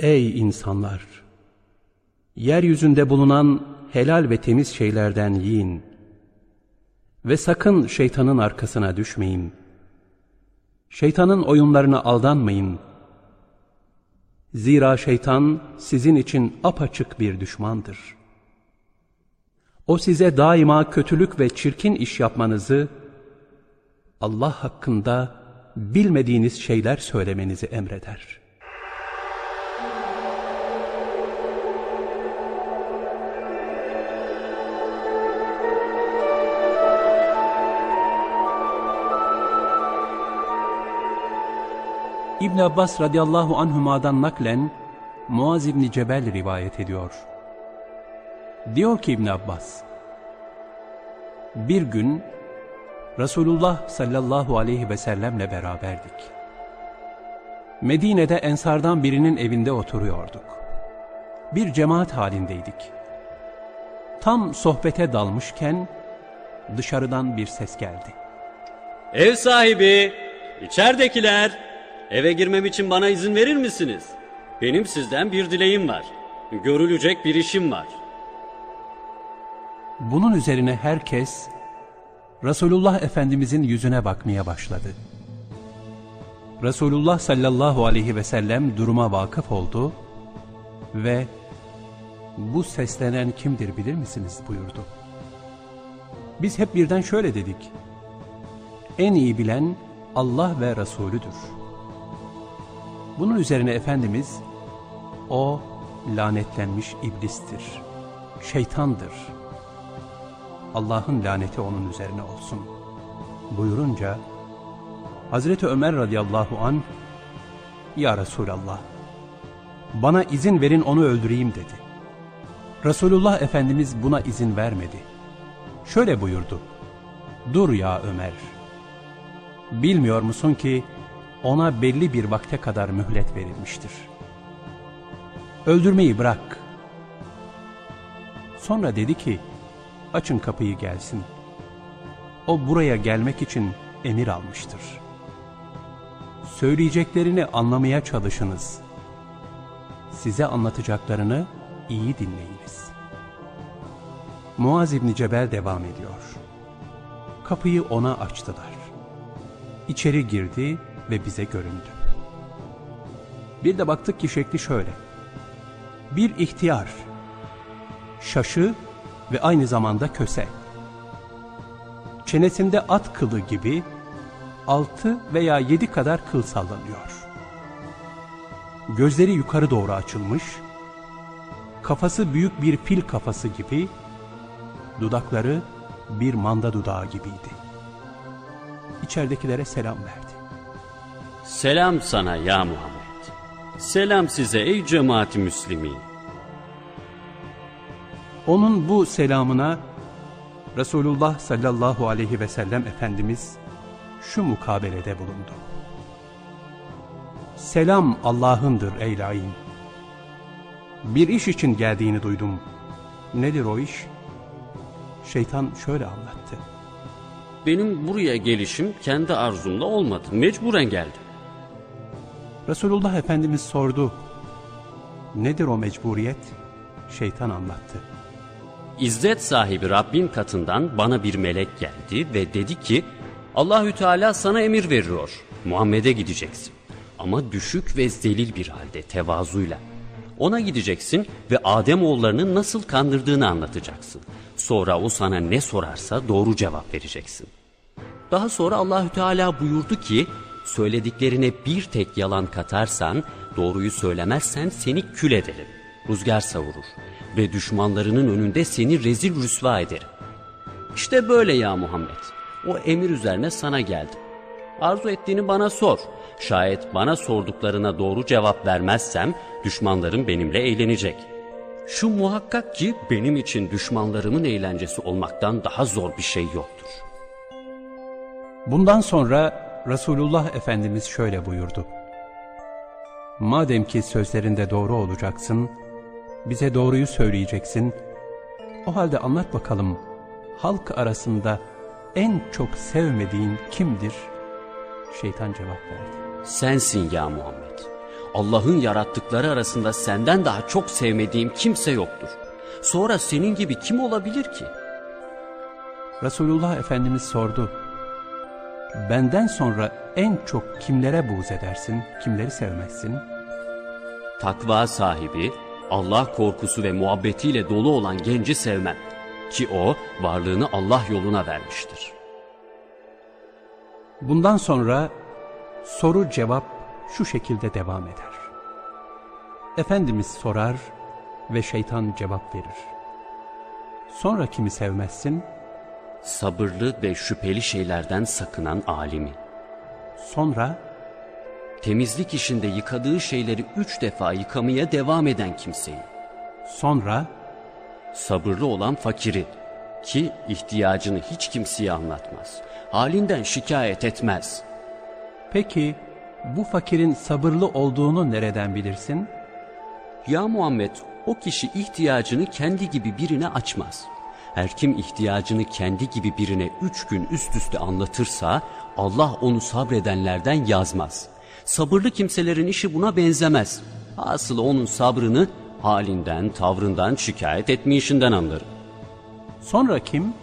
Ey insanlar! Yeryüzünde bulunan helal ve temiz şeylerden yiyin. Ve sakın şeytanın arkasına düşmeyin. Şeytanın oyunlarına aldanmayın. Zira şeytan sizin için apaçık bir düşmandır. O size daima kötülük ve çirkin iş yapmanızı, Allah hakkında bilmediğiniz şeyler söylemenizi emreder. İbn Abbas radıyallahu anhuma'dan naklen Muaz İbni Cebel rivayet ediyor. Diyor ki İbn Abbas, bir gün Resulullah sallallahu aleyhi ve sellemle beraberdik. Medine'de ensardan birinin evinde oturuyorduk. Bir cemaat halindeydik. Tam sohbete dalmışken dışarıdan bir ses geldi. Ev sahibi, içeridekiler, eve girmem için bana izin verir misiniz? Benim sizden bir dileğim var. Görülecek bir işim var. Bunun üzerine herkes Resulullah Efendimizin yüzüne bakmaya başladı. Resulullah sallallahu aleyhi ve sellem duruma vakıf oldu ve bu seslenen kimdir bilir misiniz buyurdu. Biz hep birden şöyle dedik. En iyi bilen Allah ve Resulüdür. Bunun üzerine Efendimiz, o lanetlenmiş iblistir, şeytandır. Allah'ın laneti onun üzerine olsun. Buyurunca, Hazreti Ömer radıyallahu an, Ya Resulallah, bana izin verin onu öldüreyim dedi. Resulullah Efendimiz buna izin vermedi. Şöyle buyurdu, Dur ya Ömer, bilmiyor musun ki ona belli bir vakte kadar mühlet verilmiştir. Öldürmeyi bırak. Sonra dedi ki, açın kapıyı gelsin. O buraya gelmek için emir almıştır. Söyleyeceklerini anlamaya çalışınız. Size anlatacaklarını iyi dinleyiniz. Muaz İbni Cebel devam ediyor. Kapıyı ona açtılar. İçeri girdi ve bize göründü. Bir de baktık ki şekli şöyle. Bir ihtiyar, şaşı ve aynı zamanda köse. Çenesinde at kılı gibi altı veya yedi kadar kıl sallanıyor. Gözleri yukarı doğru açılmış, kafası büyük bir fil kafası gibi, dudakları bir manda dudağı gibiydi. İçeridekilere selam verdi. Selam sana ya Muhammed. Selam size ey cemaati müslimin. Onun bu selamına Resulullah sallallahu aleyhi ve sellem Efendimiz şu mukabelede bulundu. Selam Allah'ındır ey lain. Bir iş için geldiğini duydum. Nedir o iş? Şeytan şöyle anlattı. Benim buraya gelişim kendi arzumla olmadı. Mecburen geldim. Resulullah Efendimiz sordu. Nedir o mecburiyet? Şeytan anlattı. İzzet sahibi Rabbin katından bana bir melek geldi ve dedi ki Allahü Teala sana emir veriyor. Muhammed'e gideceksin. Ama düşük ve zelil bir halde tevazuyla. Ona gideceksin ve Adem oğullarını nasıl kandırdığını anlatacaksın. Sonra o sana ne sorarsa doğru cevap vereceksin. Daha sonra Allahü Teala buyurdu ki söylediklerine bir tek yalan katarsan, doğruyu söylemezsen seni kül ederim. Rüzgar savurur ve düşmanlarının önünde seni rezil rüsva ederim. İşte böyle ya Muhammed. O emir üzerine sana geldim. Arzu ettiğini bana sor. Şayet bana sorduklarına doğru cevap vermezsem düşmanlarım benimle eğlenecek. Şu muhakkak ki benim için düşmanlarımın eğlencesi olmaktan daha zor bir şey yoktur. Bundan sonra Resulullah Efendimiz şöyle buyurdu. Madem ki sözlerinde doğru olacaksın, bize doğruyu söyleyeceksin, o halde anlat bakalım, halk arasında en çok sevmediğin kimdir? Şeytan cevap verdi. Sensin ya Muhammed. Allah'ın yarattıkları arasında senden daha çok sevmediğim kimse yoktur. Sonra senin gibi kim olabilir ki? Resulullah Efendimiz sordu. Benden sonra en çok kimlere buğz edersin, kimleri sevmezsin? Takva sahibi, Allah korkusu ve muhabbetiyle dolu olan genci sevmem. Ki o varlığını Allah yoluna vermiştir. Bundan sonra soru cevap şu şekilde devam eder. Efendimiz sorar ve şeytan cevap verir. Sonra kimi sevmezsin? Sabırlı ve şüpheli şeylerden sakınan alimi. Sonra Temizlik işinde yıkadığı şeyleri üç defa yıkamaya devam eden kimseyi. sonra Sabırlı olan fakiri ki ihtiyacını hiç kimseye anlatmaz. Halinden şikayet etmez. peki bu fakirin sabırlı olduğunu nereden bilirsin? Ya Muhammed o kişi ihtiyacını kendi gibi birine açmaz. Her kim ihtiyacını kendi gibi birine üç gün üst üste anlatırsa Allah onu sabredenlerden yazmaz. Sabırlı kimselerin işi buna benzemez. Asıl onun sabrını halinden, tavrından, şikayet etmeyişinden anlarım. Sonra kim?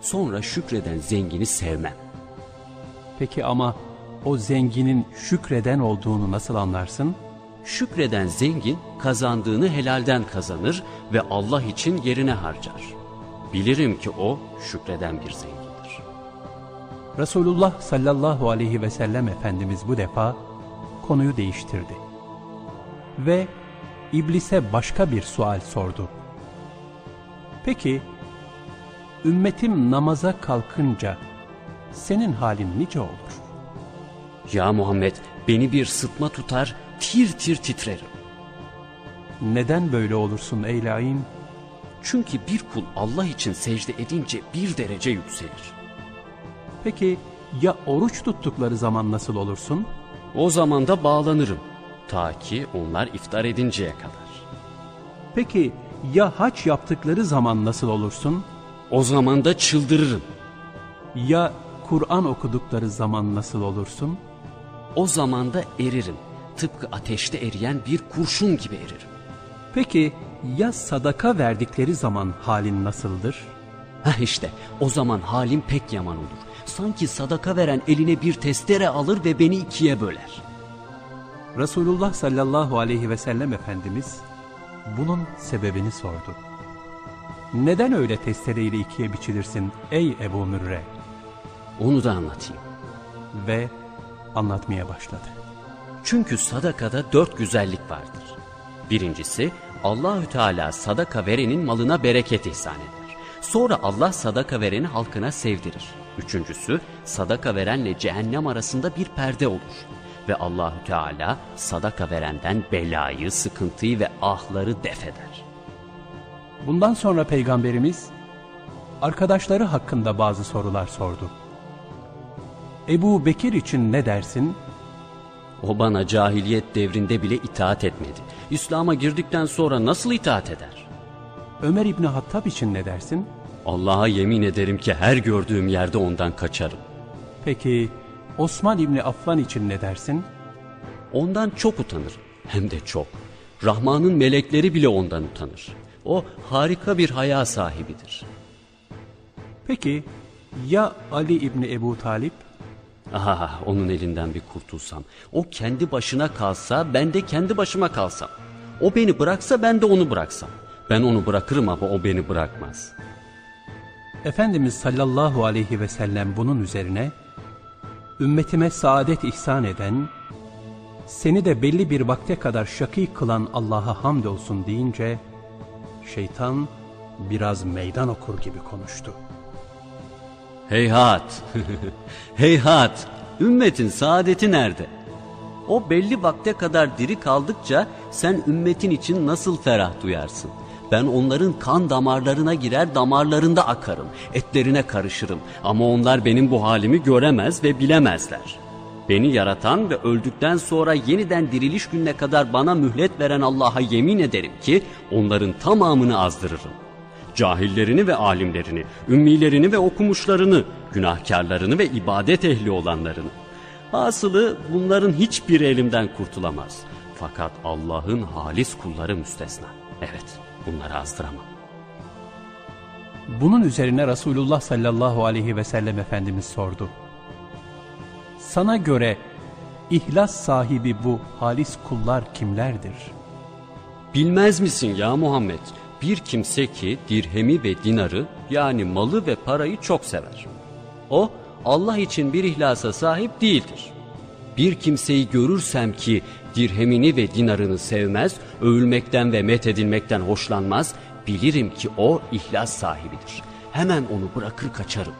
Sonra şükreden zengini sevmem. Peki ama o zenginin şükreden olduğunu nasıl anlarsın? Şükreden zengin kazandığını helalden kazanır ve Allah için yerine harcar. Bilirim ki o şükreden bir zengindir. Resulullah sallallahu aleyhi ve sellem Efendimiz bu defa konuyu değiştirdi. Ve iblise başka bir sual sordu. Peki, ümmetim namaza kalkınca senin halin nice olur? Ya Muhammed beni bir sıtma tutar, tir tir titrerim. Neden böyle olursun ey laim? Çünkü bir kul Allah için secde edince bir derece yükselir. Peki ya oruç tuttukları zaman nasıl olursun? O zaman da bağlanırım. Ta ki onlar iftar edinceye kadar. Peki ya haç yaptıkları zaman nasıl olursun? O zaman da çıldırırım. Ya Kur'an okudukları zaman nasıl olursun? O zaman da eririm. Tıpkı ateşte eriyen bir kurşun gibi eririm. Peki ya sadaka verdikleri zaman halin nasıldır? Heh işte o zaman halim pek yaman olur. Sanki sadaka veren eline bir testere alır ve beni ikiye böler. Resulullah sallallahu aleyhi ve sellem Efendimiz bunun sebebini sordu. Neden öyle testereyle ikiye biçilirsin ey Ebu Mürre? Onu da anlatayım. Ve anlatmaya başladı. Çünkü sadakada dört güzellik vardır. Birincisi Allahü Teala sadaka verenin malına bereket ihsan eder. Sonra Allah sadaka vereni halkına sevdirir. Üçüncüsü sadaka verenle cehennem arasında bir perde olur. Ve Allahü Teala sadaka verenden belayı, sıkıntıyı ve ahları def eder. Bundan sonra Peygamberimiz arkadaşları hakkında bazı sorular sordu. Ebu Bekir için ne dersin? O bana cahiliyet devrinde bile itaat etmedi. İslam'a girdikten sonra nasıl itaat eder? Ömer İbni Hattab için ne dersin? Allah'a yemin ederim ki her gördüğüm yerde ondan kaçarım. Peki Osman İbni Affan için ne dersin? Ondan çok utanır. Hem de çok. Rahman'ın melekleri bile ondan utanır. O harika bir haya sahibidir. Peki ya Ali İbni Ebu Talip? Aha, onun elinden bir kurtulsam. O kendi başına kalsa ben de kendi başıma kalsam. O beni bıraksa ben de onu bıraksam. Ben onu bırakırım ama o beni bırakmaz. Efendimiz sallallahu aleyhi ve sellem bunun üzerine ümmetime saadet ihsan eden, seni de belli bir vakte kadar şakî kılan Allah'a hamdolsun deyince, şeytan biraz meydan okur gibi konuştu. Heyhat, heyhat, ümmetin saadeti nerede? O belli vakte kadar diri kaldıkça sen ümmetin için nasıl ferah duyarsın? Ben onların kan damarlarına girer damarlarında akarım, etlerine karışırım. Ama onlar benim bu halimi göremez ve bilemezler. Beni yaratan ve öldükten sonra yeniden diriliş gününe kadar bana mühlet veren Allah'a yemin ederim ki onların tamamını azdırırım. Cahillerini ve alimlerini, ümmilerini ve okumuşlarını, günahkarlarını ve ibadet ehli olanlarını. Hasılı bunların hiçbiri elimden kurtulamaz. Fakat Allah'ın halis kulları müstesna. Evet, bunları azdıramam. Bunun üzerine Resulullah sallallahu aleyhi ve sellem Efendimiz sordu. Sana göre ihlas sahibi bu halis kullar kimlerdir? Bilmez misin ya Muhammed? Bir kimse ki dirhemi ve dinarı yani malı ve parayı çok sever. O Allah için bir ihlasa sahip değildir. Bir kimseyi görürsem ki dirhemini ve dinarını sevmez, övülmekten ve met edilmekten hoşlanmaz, bilirim ki o ihlas sahibidir. Hemen onu bırakır kaçarım.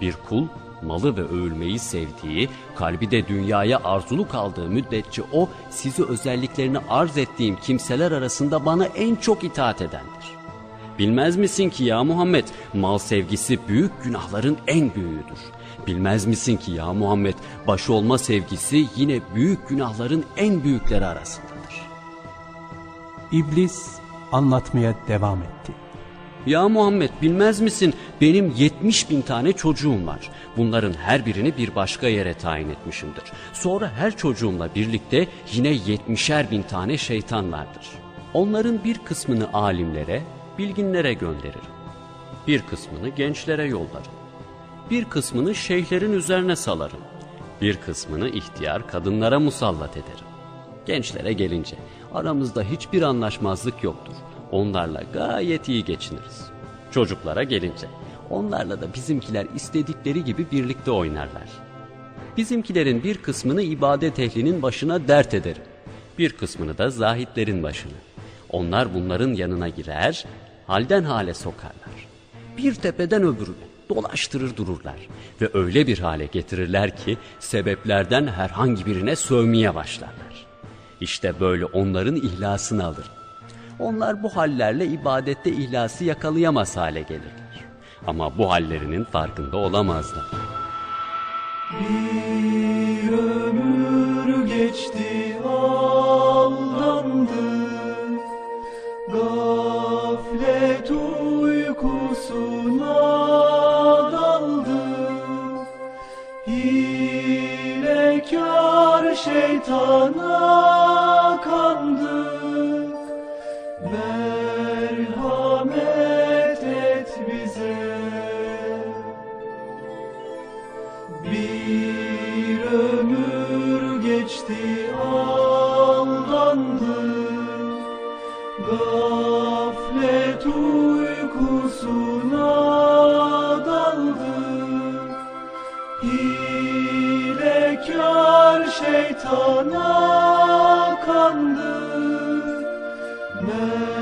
Bir kul malı ve övülmeyi sevdiği, kalbi de dünyaya arzulu kaldığı müddetçe o sizi özelliklerini arz ettiğim kimseler arasında bana en çok itaat edendir. Bilmez misin ki ya Muhammed mal sevgisi büyük günahların en büyüğüdür. Bilmez misin ki ya Muhammed başı olma sevgisi yine büyük günahların en büyükleri arasındadır. İblis anlatmaya devam etti. Ya Muhammed bilmez misin benim 70 bin tane çocuğum var. Bunların her birini bir başka yere tayin etmişimdir. Sonra her çocuğumla birlikte yine 70'er bin tane şeytan vardır. Onların bir kısmını alimlere, bilginlere gönderirim. Bir kısmını gençlere yollarım. Bir kısmını şeyhlerin üzerine salarım. Bir kısmını ihtiyar kadınlara musallat ederim. Gençlere gelince aramızda hiçbir anlaşmazlık yoktur. Onlarla gayet iyi geçiniriz. Çocuklara gelince onlarla da bizimkiler istedikleri gibi birlikte oynarlar. Bizimkilerin bir kısmını ibadet ehlinin başına dert ederim. Bir kısmını da zahitlerin başına. Onlar bunların yanına girer, halden hale sokarlar. Bir tepeden öbürüne dolaştırır dururlar ve öyle bir hale getirirler ki sebeplerden herhangi birine sövmeye başlarlar. İşte böyle onların ihlasını alır. Onlar bu hallerle ibadette ihlası yakalayamaz hale gelirler. Ama bu hallerinin farkında olamazlar. Bir ömür geçti aldandık Gaflet uykusuna daldık Hilekar şeytana kandık Gaflet uykusuna daldık Hilekar şeytana kandık Merhamet